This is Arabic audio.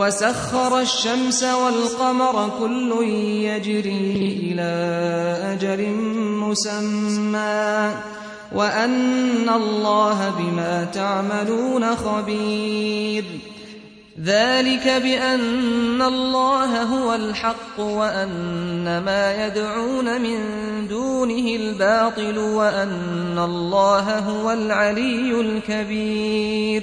وسخر الشمس والقمر كل يجري إلى أجل مسمى وأن الله بما تعملون خبير. ذلك بأن الله هو الحق وأن ما يدعون من دونه الباطل وأن الله هو العلي الكبير.